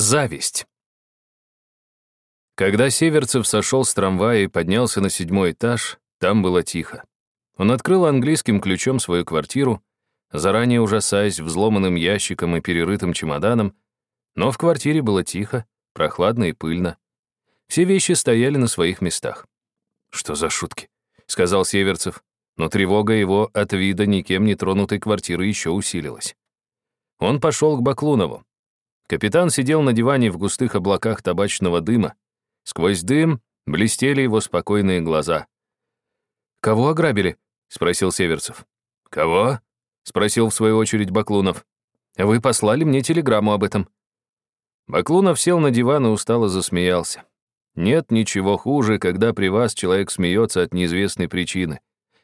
Зависть. Когда Северцев сошел с трамвая и поднялся на седьмой этаж, там было тихо. Он открыл английским ключом свою квартиру, заранее ужасаясь взломанным ящиком и перерытым чемоданом, но в квартире было тихо, прохладно и пыльно. Все вещи стояли на своих местах. «Что за шутки?» — сказал Северцев, но тревога его от вида никем не тронутой квартиры еще усилилась. Он пошел к Баклунову. Капитан сидел на диване в густых облаках табачного дыма. Сквозь дым блестели его спокойные глаза. «Кого ограбили?» — спросил Северцев. «Кого?» — спросил в свою очередь Баклунов. «Вы послали мне телеграмму об этом». Баклунов сел на диван и устало засмеялся. Нет ничего хуже, когда при вас человек смеется от неизвестной причины.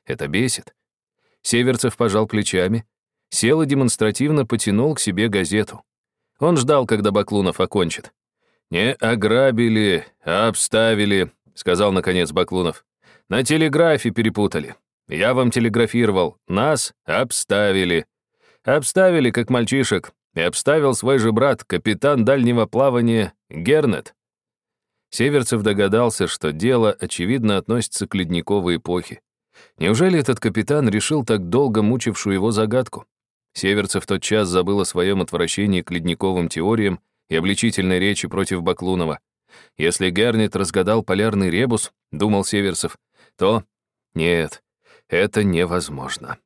Это бесит. Северцев пожал плечами, сел и демонстративно потянул к себе газету. Он ждал, когда Баклунов окончит. «Не ограбили, а обставили», — сказал наконец Баклунов. «На телеграфе перепутали. Я вам телеграфировал. Нас обставили. Обставили, как мальчишек. И обставил свой же брат, капитан дальнего плавания Гернет. Северцев догадался, что дело, очевидно, относится к ледниковой эпохе. Неужели этот капитан решил так долго мучившую его загадку? Северцев тот час забыл о своем отвращении к ледниковым теориям и обличительной речи против Баклунова. Если Гернет разгадал полярный ребус, думал Северцев, то нет, это невозможно.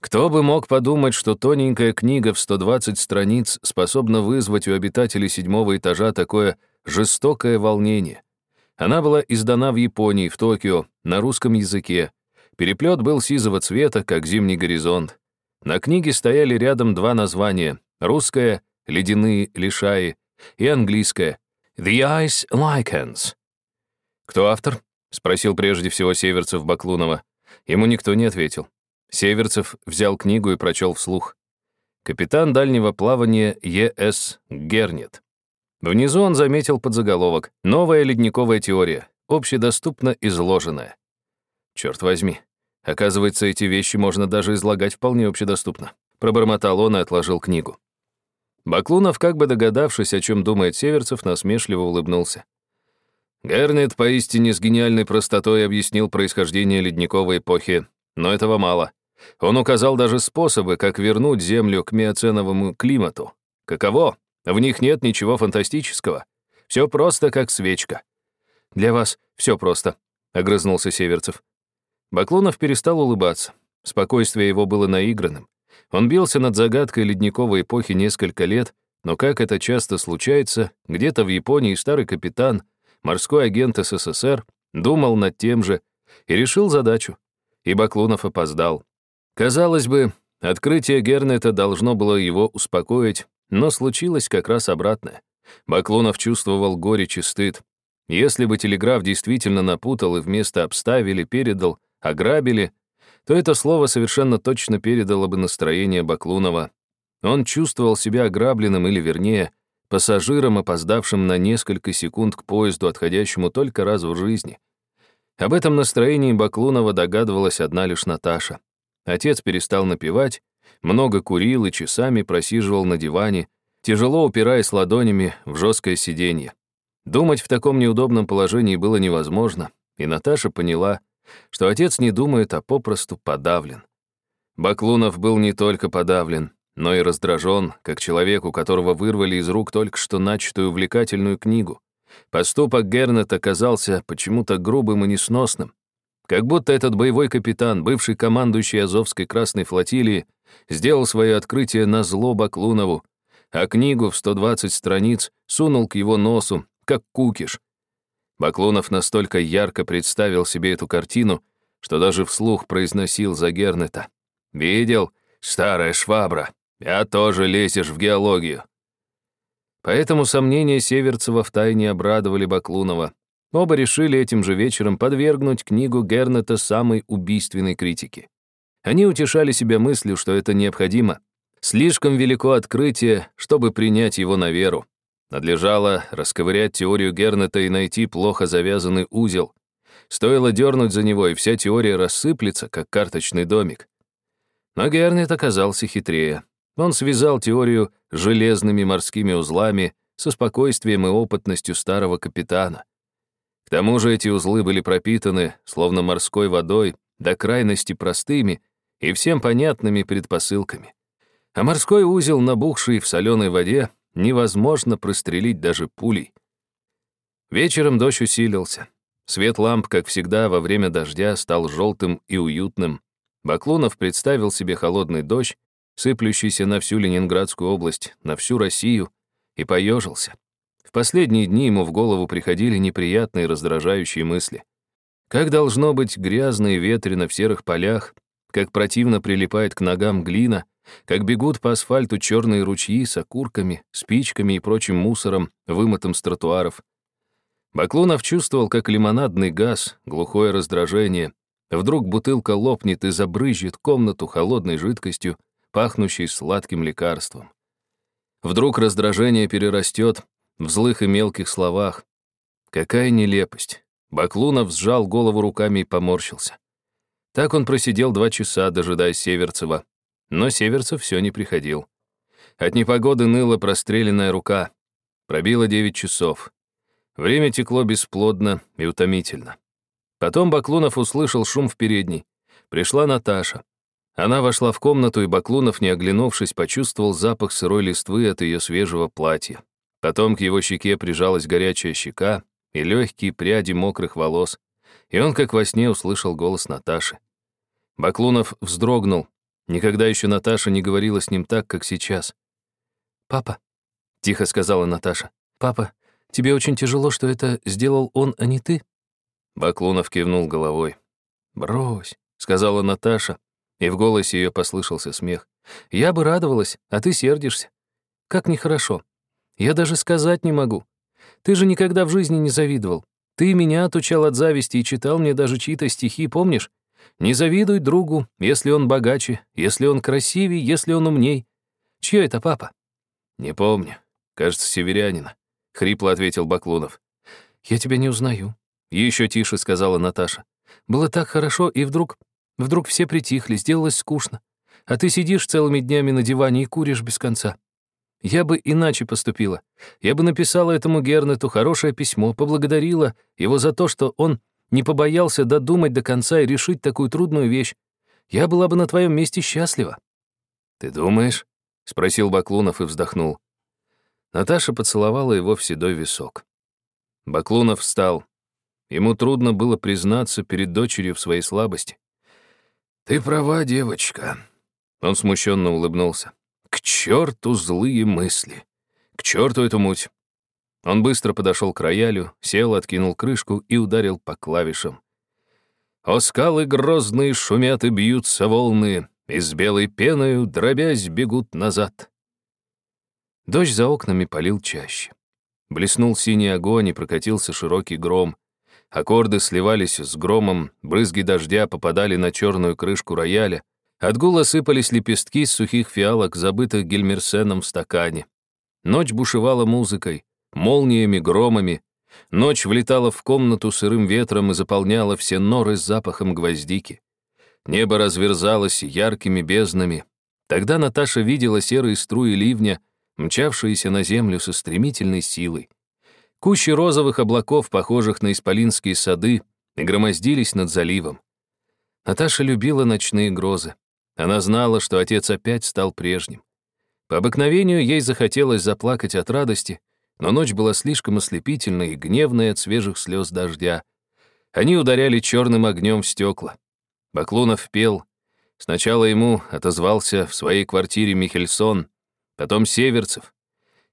Кто бы мог подумать, что тоненькая книга в 120 страниц способна вызвать у обитателей седьмого этажа такое жестокое волнение. Она была издана в Японии, в Токио, на русском языке. Переплет был сизого цвета, как зимний горизонт. На книге стояли рядом два названия — русское — «Ледяные лишаи» и английское «The Ice Lichens». «Кто автор?» — спросил прежде всего Северцев Баклунова. Ему никто не ответил. Северцев взял книгу и прочел вслух. «Капитан дальнего плавания Е.С. Гернет». Внизу он заметил подзаголовок «Новая ледниковая теория, общедоступно изложенная». Черт возьми, оказывается, эти вещи можно даже излагать вполне общедоступно. Пробормотал он и отложил книгу. Баклунов, как бы догадавшись, о чем думает Северцев, насмешливо улыбнулся. Гернет поистине с гениальной простотой объяснил происхождение ледниковой эпохи, но этого мало. Он указал даже способы, как вернуть Землю к миоценовому климату. Каково? В них нет ничего фантастического. Все просто, как свечка. Для вас все просто, — огрызнулся Северцев. Баклунов перестал улыбаться. Спокойствие его было наигранным. Он бился над загадкой ледниковой эпохи несколько лет, но, как это часто случается, где-то в Японии старый капитан, морской агент СССР, думал над тем же и решил задачу. И Баклунов опоздал. Казалось бы, открытие Гернета должно было его успокоить, но случилось как раз обратное. Баклунов чувствовал горечь и стыд. Если бы телеграф действительно напутал и вместо «обставили» передал «ограбили», то это слово совершенно точно передало бы настроение Баклунова. Он чувствовал себя ограбленным или, вернее, пассажиром, опоздавшим на несколько секунд к поезду, отходящему только раз в жизни. Об этом настроении Баклунова догадывалась одна лишь Наташа. Отец перестал напевать, много курил и часами просиживал на диване, тяжело упираясь ладонями в жесткое сиденье. Думать в таком неудобном положении было невозможно, и Наташа поняла, что отец не думает, а попросту подавлен. Баклунов был не только подавлен, но и раздражен, как человек, у которого вырвали из рук только что начатую увлекательную книгу. Поступок Гернет оказался почему-то грубым и несносным. Как будто этот боевой капитан, бывший командующий Азовской Красной флотилии, сделал свое открытие на зло Баклунову, а книгу в 120 страниц сунул к его носу, как кукиш. Баклунов настолько ярко представил себе эту картину, что даже вслух произносил за Гернета. «Видел, старая швабра, я тоже лезешь в геологию». Поэтому сомнения Северцева втайне обрадовали Баклунова. Оба решили этим же вечером подвергнуть книгу Гернета самой убийственной критике. Они утешали себя мыслью, что это необходимо. Слишком велико открытие, чтобы принять его на веру. Надлежало расковырять теорию Гернета и найти плохо завязанный узел. Стоило дернуть за него, и вся теория рассыплется, как карточный домик. Но Гернет оказался хитрее. Он связал теорию железными морскими узлами, со спокойствием и опытностью старого капитана. К тому же эти узлы были пропитаны, словно морской водой, до крайности простыми и всем понятными предпосылками. А морской узел, набухший в соленой воде, невозможно прострелить даже пулей. Вечером дождь усилился. Свет ламп, как всегда, во время дождя стал желтым и уютным. Баклунов представил себе холодный дождь, сыплющийся на всю Ленинградскую область, на всю Россию, и поежился. В последние дни ему в голову приходили неприятные раздражающие мысли. Как должно быть грязно и ветрено в серых полях, как противно прилипает к ногам глина, как бегут по асфальту черные ручьи с окурками, спичками и прочим мусором, вымытым с тротуаров. Баклунов чувствовал, как лимонадный газ, глухое раздражение. Вдруг бутылка лопнет и забрызжет комнату холодной жидкостью, пахнущей сладким лекарством. Вдруг раздражение перерастет в злых и мелких словах. Какая нелепость. Баклунов сжал голову руками и поморщился. Так он просидел два часа, дожидаясь Северцева. Но Северцев все не приходил. От непогоды ныла простреленная рука. Пробило девять часов. Время текло бесплодно и утомительно. Потом Баклунов услышал шум в передней. Пришла Наташа. Она вошла в комнату, и Баклунов, не оглянувшись, почувствовал запах сырой листвы от ее свежего платья. Потом к его щеке прижалась горячая щека и легкие пряди мокрых волос, и он, как во сне, услышал голос Наташи. Баклунов вздрогнул. Никогда еще Наташа не говорила с ним так, как сейчас. «Папа», — тихо сказала Наташа, — «папа, тебе очень тяжело, что это сделал он, а не ты?» Баклунов кивнул головой. «Брось», — сказала Наташа, и в голосе ее послышался смех. «Я бы радовалась, а ты сердишься. Как нехорошо. Я даже сказать не могу. Ты же никогда в жизни не завидовал. Ты меня отучал от зависти и читал мне даже чьи-то стихи, помнишь? Не завидуй другу, если он богаче, если он красивее, если он умней. Чье это папа? Не помню. Кажется, северянина. Хрипло ответил Баклунов. Я тебя не узнаю. Еще тише сказала Наташа. Было так хорошо, и вдруг Вдруг все притихли, сделалось скучно. А ты сидишь целыми днями на диване и куришь без конца. Я бы иначе поступила. Я бы написала этому Гернету хорошее письмо, поблагодарила его за то, что он не побоялся додумать до конца и решить такую трудную вещь. Я была бы на твоем месте счастлива». «Ты думаешь?» — спросил Баклунов и вздохнул. Наташа поцеловала его в седой висок. Баклунов встал. Ему трудно было признаться перед дочерью в своей слабости. «Ты права, девочка». Он смущенно улыбнулся. «К черту злые мысли! К черту эту муть!» Он быстро подошел к роялю, сел, откинул крышку и ударил по клавишам. О скалы грозные шумят и бьются волны, и с белой пеною, дробясь, бегут назад. Дождь за окнами полил чаще. Блеснул синий огонь и прокатился широкий гром. Аккорды сливались с громом, брызги дождя попадали на черную крышку рояля, от гула сыпались лепестки с сухих фиалок, забытых Гельмерсеном в стакане. Ночь бушевала музыкой, молниями, громами. Ночь влетала в комнату сырым ветром и заполняла все норы с запахом гвоздики. Небо разверзалось яркими безднами. Тогда Наташа видела серые струи ливня, мчавшиеся на землю со стремительной силой. Кучи розовых облаков, похожих на исполинские сады, громоздились над заливом. Наташа любила ночные грозы. Она знала, что отец опять стал прежним. По обыкновению ей захотелось заплакать от радости, но ночь была слишком ослепительной и гневной от свежих слез дождя. Они ударяли черным огнем в стекла. Баклунов пел. Сначала ему отозвался в своей квартире Михельсон, потом Северцев.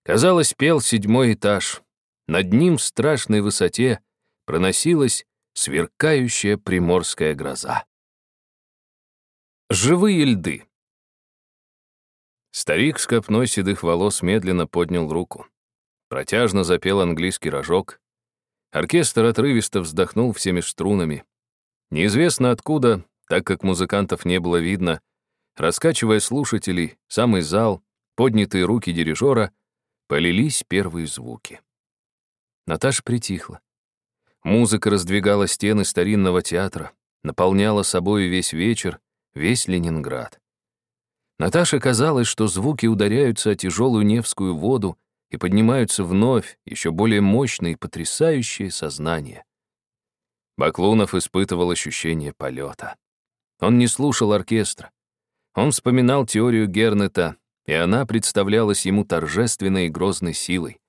Казалось, пел седьмой этаж. Над ним в страшной высоте проносилась сверкающая приморская гроза. Живые льды. Старик с копной седых волос медленно поднял руку. Протяжно запел английский рожок. Оркестр отрывисто вздохнул всеми струнами. Неизвестно откуда, так как музыкантов не было видно, раскачивая слушателей, самый зал, поднятые руки дирижера, полились первые звуки. Наташа притихла. Музыка раздвигала стены старинного театра, наполняла собой весь вечер, весь Ленинград. Наташе казалось, что звуки ударяются о тяжелую Невскую воду, и поднимаются вновь еще более мощные и потрясающие сознания. Баклунов испытывал ощущение полета. Он не слушал оркестра. Он вспоминал теорию Гернета, и она представлялась ему торжественной и грозной силой.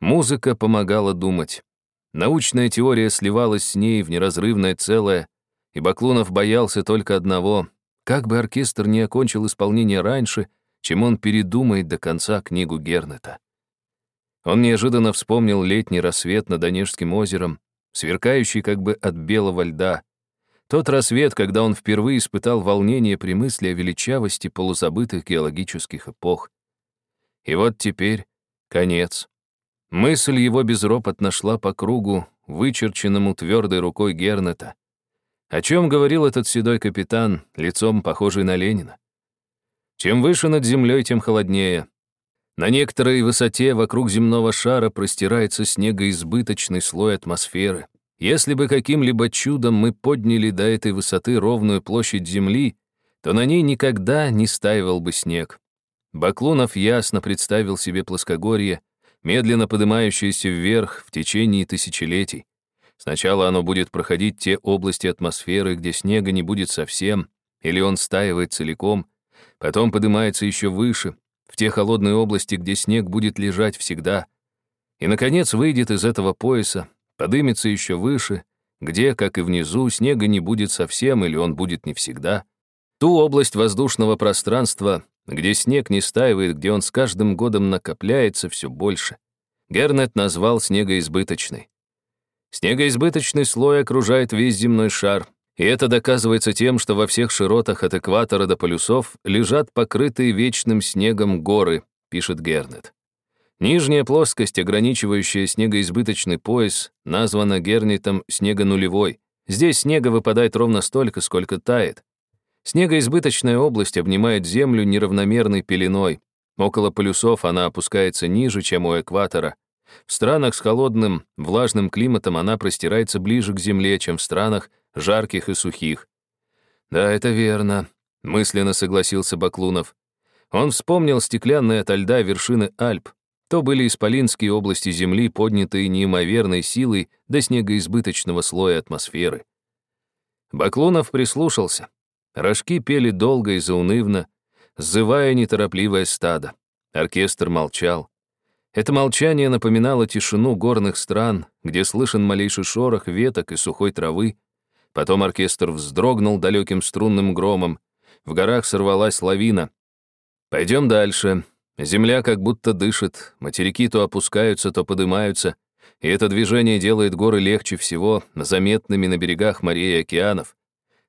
Музыка помогала думать. Научная теория сливалась с ней в неразрывное целое, и Баклунов боялся только одного — как бы оркестр не окончил исполнение раньше, чем он передумает до конца книгу Гернета. Он неожиданно вспомнил летний рассвет над Онежским озером, сверкающий как бы от белого льда. Тот рассвет, когда он впервые испытал волнение при мысли о величавости полузабытых геологических эпох. И вот теперь конец. Мысль его безропотно шла по кругу, вычерченному твердой рукой Гернета. О чем говорил этот седой капитан, лицом похожий на Ленина? Чем выше над землей, тем холоднее. На некоторой высоте вокруг земного шара простирается снегоизбыточный слой атмосферы. Если бы каким-либо чудом мы подняли до этой высоты ровную площадь Земли, то на ней никогда не стаивал бы снег. Баклунов ясно представил себе плоскогорье, медленно поднимающееся вверх в течение тысячелетий. Сначала оно будет проходить те области атмосферы, где снега не будет совсем, или он стаивает целиком, потом поднимается еще выше, в те холодные области, где снег будет лежать всегда, и, наконец, выйдет из этого пояса, подымется еще выше, где, как и внизу, снега не будет совсем или он будет не всегда, ту область воздушного пространства, где снег не стаивает, где он с каждым годом накопляется все больше. Гернет назвал снегоизбыточной. Снегоизбыточный слой окружает весь земной шар, и это доказывается тем, что во всех широтах от экватора до полюсов лежат покрытые вечным снегом горы, пишет Гернет. Нижняя плоскость, ограничивающая снегоизбыточный пояс, названа Гернетом снегонулевой. Здесь снега выпадает ровно столько, сколько тает. Снегоизбыточная область обнимает Землю неравномерной пеленой. Около полюсов она опускается ниже, чем у экватора, в странах с холодным, влажным климатом она простирается ближе к земле, чем в странах жарких и сухих. «Да, это верно», — мысленно согласился Баклунов. Он вспомнил стеклянные ото льда вершины Альп. То были исполинские области Земли, поднятые неимоверной силой до снегоизбыточного слоя атмосферы. Баклунов прислушался. Рожки пели долго и заунывно, сзывая неторопливое стадо. Оркестр молчал. Это молчание напоминало тишину горных стран, где слышен малейший шорох веток и сухой травы. Потом оркестр вздрогнул далеким струнным громом. В горах сорвалась лавина. Пойдем дальше. Земля как будто дышит, материки то опускаются, то поднимаются, и это движение делает горы легче всего, заметными на берегах морей и океанов.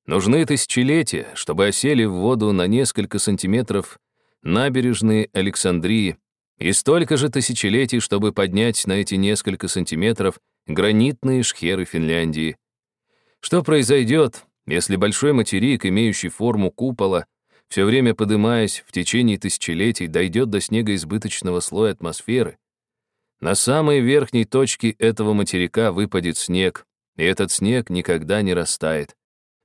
Нужны тысячелетия, чтобы осели в воду на несколько сантиметров набережные Александрии, и столько же тысячелетий, чтобы поднять на эти несколько сантиметров гранитные шхеры Финляндии. Что произойдет, если большой материк, имеющий форму купола, все время подымаясь в течение тысячелетий, дойдет до снегоизбыточного слоя атмосферы? На самой верхней точке этого материка выпадет снег, и этот снег никогда не растает.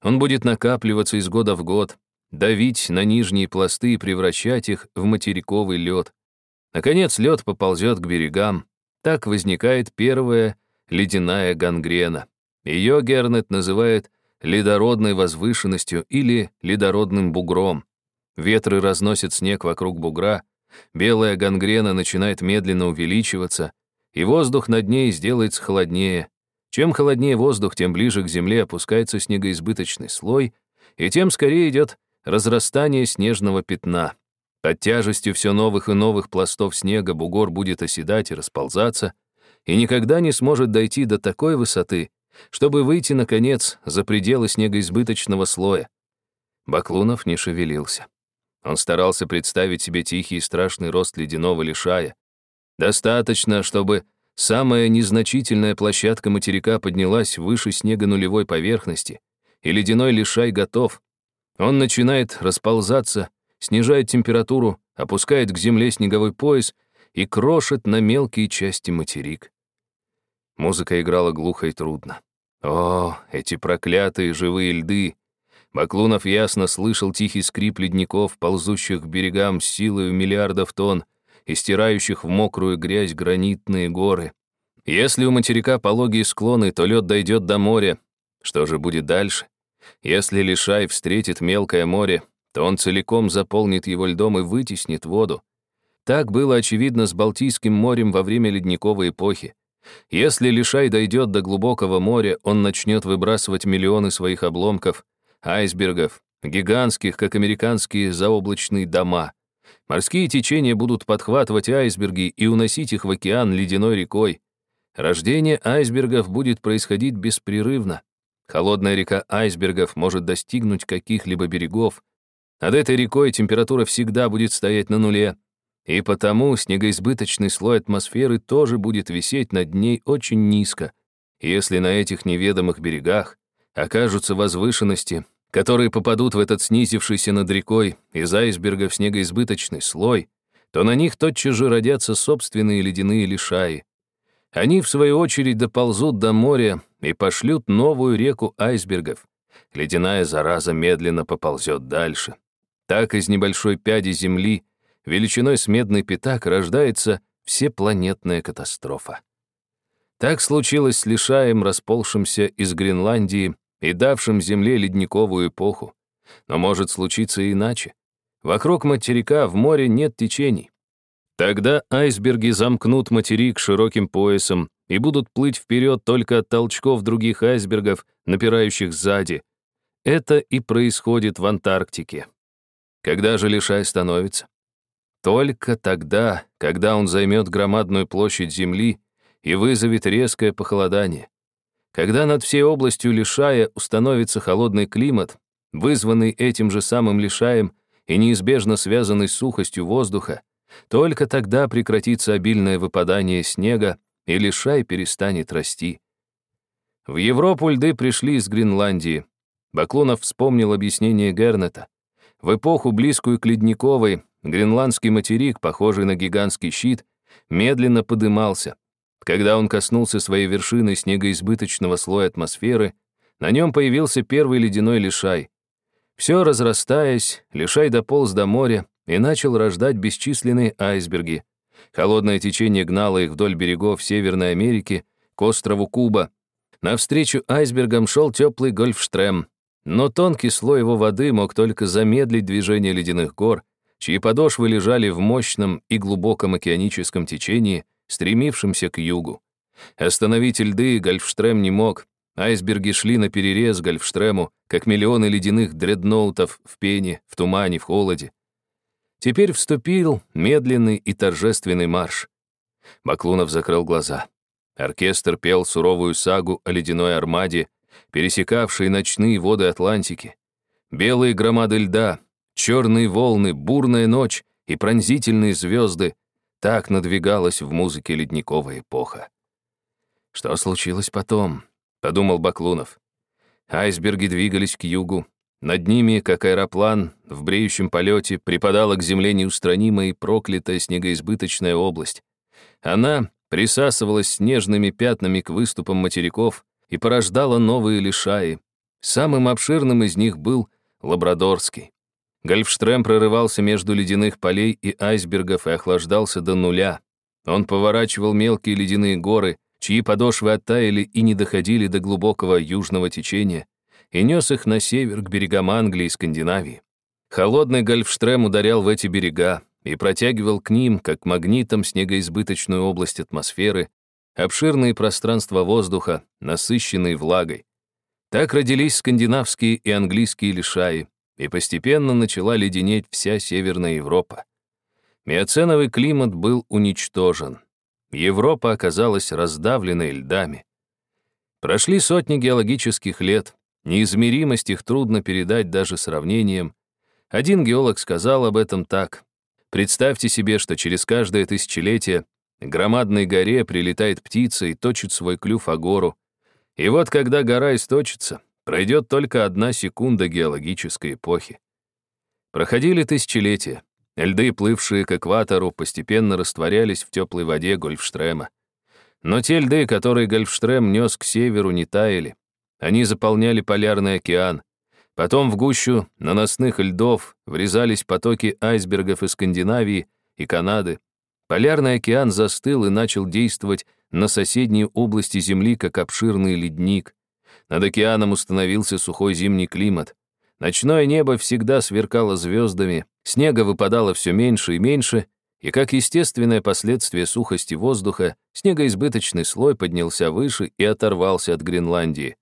Он будет накапливаться из года в год, давить на нижние пласты и превращать их в материковый лед. Наконец лед поползет к берегам. Так возникает первая ледяная гангрена. Ее Гернет называет ледородной возвышенностью или ледородным бугром. Ветры разносят снег вокруг бугра, белая гангрена начинает медленно увеличиваться, и воздух над ней сделается холоднее. Чем холоднее воздух, тем ближе к земле опускается снегоизбыточный слой, и тем скорее идет разрастание снежного пятна. Под тяжестью все новых и новых пластов снега бугор будет оседать и расползаться, и никогда не сможет дойти до такой высоты, чтобы выйти, наконец, за пределы снегоизбыточного слоя. Баклунов не шевелился. Он старался представить себе тихий и страшный рост ледяного лишая. Достаточно, чтобы самая незначительная площадка материка поднялась выше снега нулевой поверхности, и ледяной лишай готов. Он начинает расползаться, снижает температуру, опускает к земле снеговой пояс и крошит на мелкие части материк. Музыка играла глухо и трудно. О, эти проклятые живые льды! Баклунов ясно слышал тихий скрип ледников, ползущих к берегам с силой миллиардов тонн, и стирающих в мокрую грязь гранитные горы. Если у материка пологие склоны, то лед дойдет до моря. Что же будет дальше? Если Лишай встретит мелкое море, то он целиком заполнит его льдом и вытеснит воду. Так было очевидно с Балтийским морем во время ледниковой эпохи. Если Лишай дойдет до глубокого моря, он начнет выбрасывать миллионы своих обломков, айсбергов, гигантских, как американские заоблачные дома. Морские течения будут подхватывать айсберги и уносить их в океан ледяной рекой. Рождение айсбергов будет происходить беспрерывно. Холодная река айсбергов может достигнуть каких-либо берегов. Над этой рекой температура всегда будет стоять на нуле, и потому снегоизбыточный слой атмосферы тоже будет висеть над ней очень низко. Если на этих неведомых берегах окажутся возвышенности, которые попадут в этот снизившийся над рекой из айсбергов снегоизбыточный слой, то на них тотчас же родятся собственные ледяные лишаи. Они, в свою очередь, доползут до моря и пошлют новую реку айсбергов. Ледяная зараза медленно поползет дальше. Так из небольшой пяди земли — величиной с медный пятак рождается всепланетная катастрофа. Так случилось с лишаем, расползшимся из Гренландии и давшим Земле ледниковую эпоху. Но может случиться и иначе. Вокруг материка в море нет течений. Тогда айсберги замкнут материк широким поясом и будут плыть вперед только от толчков других айсбергов, напирающих сзади. Это и происходит в Антарктике. Когда же лишай становится? Только тогда, когда он займет громадную площадь Земли и вызовет резкое похолодание. Когда над всей областью лишая установится холодный климат, вызванный этим же самым лишаем и неизбежно связанный с сухостью воздуха, только тогда прекратится обильное выпадание снега, и лишай перестанет расти. В Европу льды пришли из Гренландии. Баклунов вспомнил объяснение Гернета. В эпоху, близкую к ледниковой, Гренландский материк, похожий на гигантский щит, медленно подымался. Когда он коснулся своей вершины снегоизбыточного слоя атмосферы, на нем появился первый ледяной лишай. Все разрастаясь, лишай дополз до моря и начал рождать бесчисленные айсберги. Холодное течение гнало их вдоль берегов Северной Америки к острову Куба. Навстречу айсбергам шел теплый гольфштрем, но тонкий слой его воды мог только замедлить движение ледяных гор чьи подошвы лежали в мощном и глубоком океаническом течении, стремившемся к югу. Остановить льды Гольфштрем не мог, айсберги шли на перерез Гольфштрему, как миллионы ледяных дредноутов в пене, в тумане, в холоде. Теперь вступил медленный и торжественный марш. Баклунов закрыл глаза. Оркестр пел суровую сагу о ледяной армаде, пересекавшей ночные воды Атлантики. Белые громады льда, Черные волны, бурная ночь и пронзительные звезды — так надвигалась в музыке ледниковая эпоха. «Что случилось потом?» — подумал Баклунов. Айсберги двигались к югу. Над ними, как аэроплан, в бреющем полете припадала к земле неустранимая и проклятая снегоизбыточная область. Она присасывалась снежными пятнами к выступам материков и порождала новые лишаи. Самым обширным из них был Лабрадорский. Гольфштрем прорывался между ледяных полей и айсбергов и охлаждался до нуля. Он поворачивал мелкие ледяные горы, чьи подошвы оттаяли и не доходили до глубокого южного течения, и нес их на север к берегам Англии и Скандинавии. Холодный Гольфштрем ударял в эти берега и протягивал к ним, как магнитом, снегоизбыточную область атмосферы, обширные пространства воздуха, насыщенные влагой. Так родились скандинавские и английские лишаи, и постепенно начала леденеть вся Северная Европа. Миоценовый климат был уничтожен. Европа оказалась раздавленной льдами. Прошли сотни геологических лет, неизмеримость их трудно передать даже сравнением. Один геолог сказал об этом так. Представьте себе, что через каждое тысячелетие к громадной горе прилетает птица и точит свой клюв о гору. И вот когда гора источится, Пройдет только одна секунда геологической эпохи. Проходили тысячелетия. Льды, плывшие к экватору, постепенно растворялись в теплой воде Гольфштрема. Но те льды, которые Гольфштрем нес к северу, не таяли. Они заполняли полярный океан. Потом в гущу наносных льдов врезались потоки айсбергов из Скандинавии и Канады. Полярный океан застыл и начал действовать на соседние области Земли, как обширный ледник. Над океаном установился сухой зимний климат. Ночное небо всегда сверкало звездами, снега выпадало все меньше и меньше, и как естественное последствие сухости воздуха, снегоизбыточный слой поднялся выше и оторвался от Гренландии.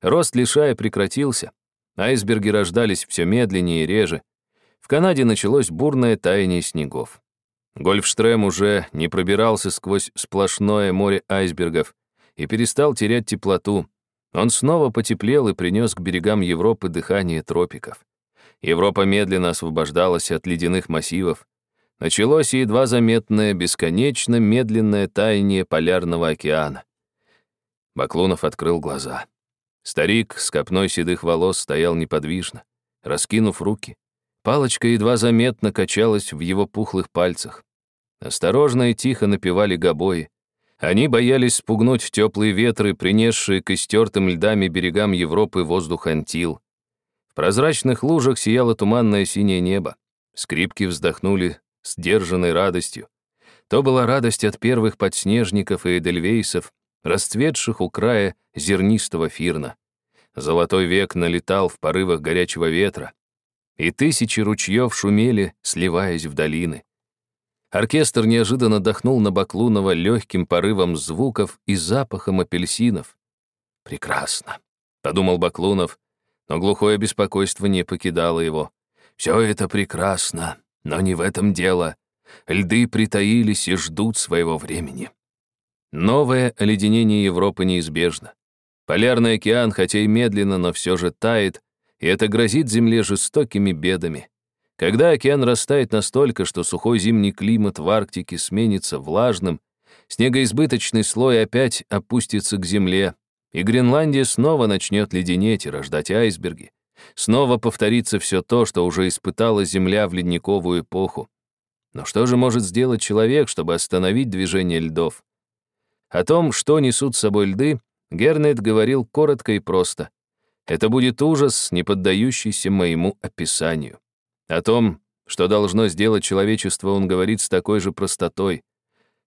Рост лишая прекратился. Айсберги рождались все медленнее и реже. В Канаде началось бурное таяние снегов. Гольфштрем уже не пробирался сквозь сплошное море айсбергов и перестал терять теплоту. Он снова потеплел и принес к берегам Европы дыхание тропиков. Европа медленно освобождалась от ледяных массивов. Началось едва заметное, бесконечно медленное таяние полярного океана. Баклунов открыл глаза. Старик с копной седых волос стоял неподвижно, раскинув руки. Палочка едва заметно качалась в его пухлых пальцах. Осторожно и тихо напевали гобои. Они боялись спугнуть теплые ветры, принесшие к истертым льдами берегам Европы воздух антил. В прозрачных лужах сияло туманное синее небо. Скрипки вздохнули с держанной радостью. То была радость от первых подснежников и эдельвейсов, расцветших у края зернистого фирна. Золотой век налетал в порывах горячего ветра, и тысячи ручьев шумели, сливаясь в долины. Оркестр неожиданно дохнул на Баклунова легким порывом звуков и запахом апельсинов. «Прекрасно», — подумал Баклунов, но глухое беспокойство не покидало его. «Все это прекрасно, но не в этом дело. Льды притаились и ждут своего времени». Новое оледенение Европы неизбежно. Полярный океан, хотя и медленно, но все же тает, и это грозит Земле жестокими бедами. Когда океан растает настолько, что сухой зимний климат в Арктике сменится влажным, снегоизбыточный слой опять опустится к земле, и Гренландия снова начнет леденеть и рождать айсберги. Снова повторится все то, что уже испытала Земля в ледниковую эпоху. Но что же может сделать человек, чтобы остановить движение льдов? О том, что несут с собой льды, Гернет говорил коротко и просто. Это будет ужас, не поддающийся моему описанию. О том, что должно сделать человечество, он говорит с такой же простотой.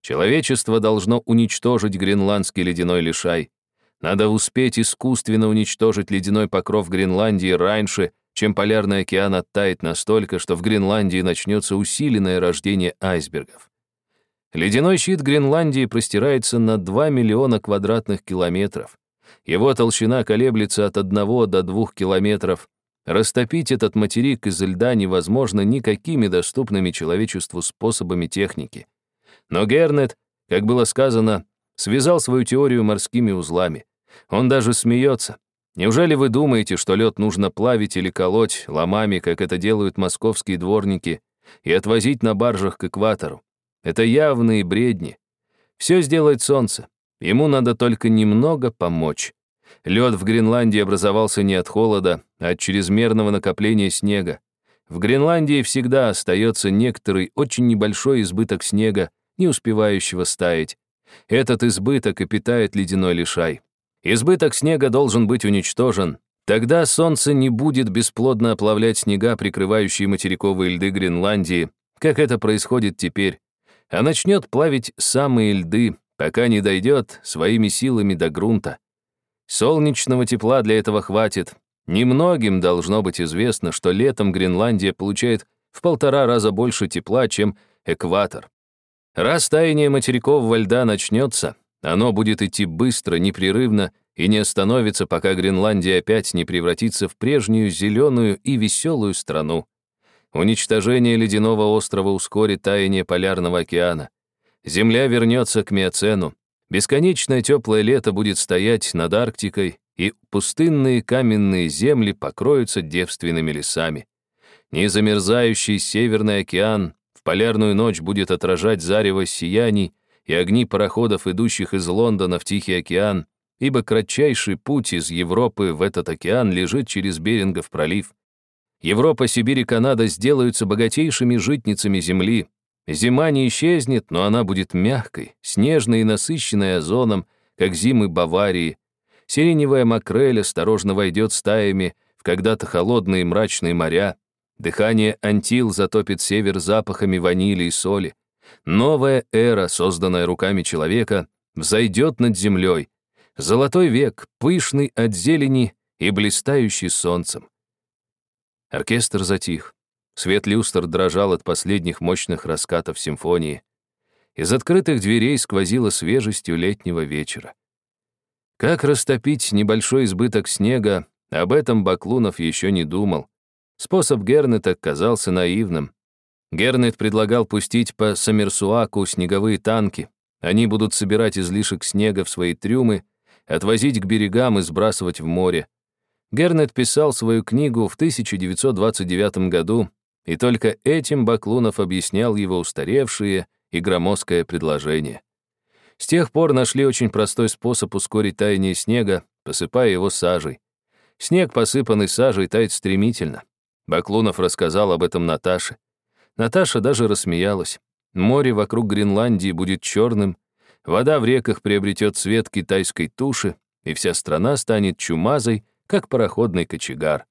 Человечество должно уничтожить гренландский ледяной лишай. Надо успеть искусственно уничтожить ледяной покров Гренландии раньше, чем полярный океан оттает настолько, что в Гренландии начнется усиленное рождение айсбергов. Ледяной щит Гренландии простирается на 2 миллиона квадратных километров. Его толщина колеблется от 1 до 2 километров, Растопить этот материк из льда невозможно никакими доступными человечеству способами техники. Но Гернет, как было сказано, связал свою теорию морскими узлами. Он даже смеется. Неужели вы думаете, что лед нужно плавить или колоть ломами, как это делают московские дворники, и отвозить на баржах к экватору? Это явные бредни. Все сделает солнце. Ему надо только немного помочь. Лед в Гренландии образовался не от холода, а от чрезмерного накопления снега. В Гренландии всегда остается некоторый очень небольшой избыток снега, не успевающего стаять. Этот избыток и питает ледяной лишай. Избыток снега должен быть уничтожен. Тогда солнце не будет бесплодно оплавлять снега, прикрывающие материковые льды Гренландии, как это происходит теперь, а начнет плавить самые льды, пока не дойдет своими силами до грунта. Солнечного тепла для этого хватит. Немногим должно быть известно, что летом Гренландия получает в полтора раза больше тепла, чем экватор. Раз таяние материкового льда начнется, оно будет идти быстро, непрерывно и не остановится, пока Гренландия опять не превратится в прежнюю зеленую и веселую страну. Уничтожение ледяного острова ускорит таяние полярного океана. Земля вернется к миоцену, Бесконечное теплое лето будет стоять над Арктикой, и пустынные каменные земли покроются девственными лесами. Незамерзающий Северный океан в полярную ночь будет отражать зарево сияний и огни пароходов, идущих из Лондона в Тихий океан, ибо кратчайший путь из Европы в этот океан лежит через Берингов пролив. Европа, Сибирь и Канада сделаются богатейшими житницами Земли, Зима не исчезнет, но она будет мягкой, снежной и насыщенной озоном, как зимы Баварии. Сиреневая макрель осторожно войдет стаями в когда-то холодные мрачные моря. Дыхание антил затопит север запахами ванили и соли. Новая эра, созданная руками человека, взойдет над землей. Золотой век, пышный от зелени и блистающий солнцем. Оркестр затих. Свет люстр дрожал от последних мощных раскатов симфонии. Из открытых дверей сквозило свежестью летнего вечера. Как растопить небольшой избыток снега, об этом Баклунов еще не думал. Способ Гернета казался наивным. Гернет предлагал пустить по Самерсуаку снеговые танки. Они будут собирать излишек снега в свои трюмы, отвозить к берегам и сбрасывать в море. Гернет писал свою книгу в 1929 году, и только этим Баклунов объяснял его устаревшие и громоздкое предложение. С тех пор нашли очень простой способ ускорить таяние снега, посыпая его сажей. Снег, посыпанный сажей, тает стремительно. Баклунов рассказал об этом Наташе. Наташа даже рассмеялась. Море вокруг Гренландии будет черным, вода в реках приобретет цвет китайской туши, и вся страна станет чумазой, как пароходный кочегар.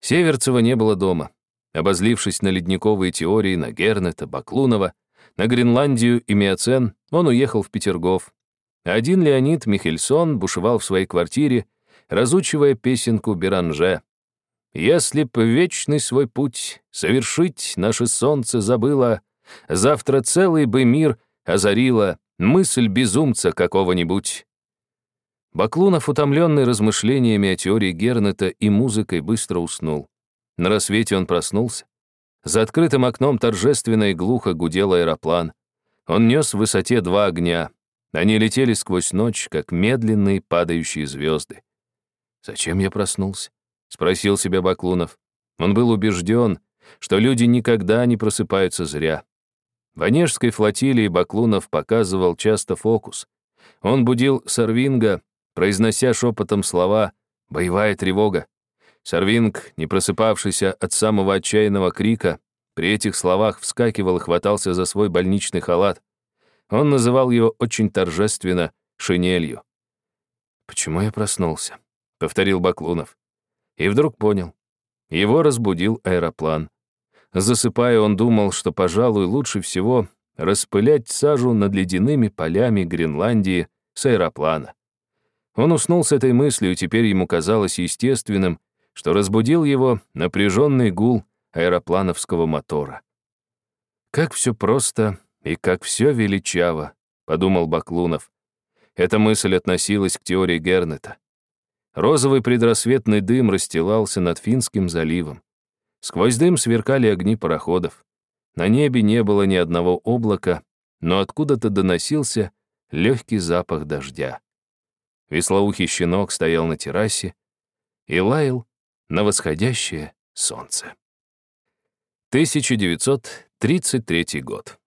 Северцева не было дома. Обозлившись на ледниковые теории на Гернета, Баклунова, на Гренландию и Миоцен, он уехал в Петергоф. Один Леонид Михельсон бушевал в своей квартире, разучивая песенку Беранже. «Если б вечный свой путь совершить наше солнце забыло, завтра целый бы мир озарила мысль безумца какого-нибудь». Баклунов, утомленный размышлениями о теории Гернета и музыкой, быстро уснул. На рассвете он проснулся. За открытым окном торжественно и глухо гудел аэроплан. Он нес в высоте два огня. Они летели сквозь ночь, как медленные падающие звезды. «Зачем я проснулся?» — спросил себя Баклунов. Он был убежден, что люди никогда не просыпаются зря. В Онежской флотилии Баклунов показывал часто фокус. Он будил Сарвинга, произнося шепотом слова «боевая тревога». Сарвинг, не просыпавшийся от самого отчаянного крика, при этих словах вскакивал и хватался за свой больничный халат. Он называл его очень торжественно шинелью. «Почему я проснулся?» — повторил Баклунов. И вдруг понял. Его разбудил аэроплан. Засыпая, он думал, что, пожалуй, лучше всего распылять сажу над ледяными полями Гренландии с аэроплана. Он уснул с этой мыслью, и теперь ему казалось естественным, что разбудил его напряженный гул аэроплановского мотора. «Как все просто и как все величаво», — подумал Баклунов. Эта мысль относилась к теории Гернета. Розовый предрассветный дым расстилался над Финским заливом. Сквозь дым сверкали огни пароходов. На небе не было ни одного облака, но откуда-то доносился легкий запах дождя. Веслоухий щенок стоял на террасе и лаял на восходящее солнце. 1933 год.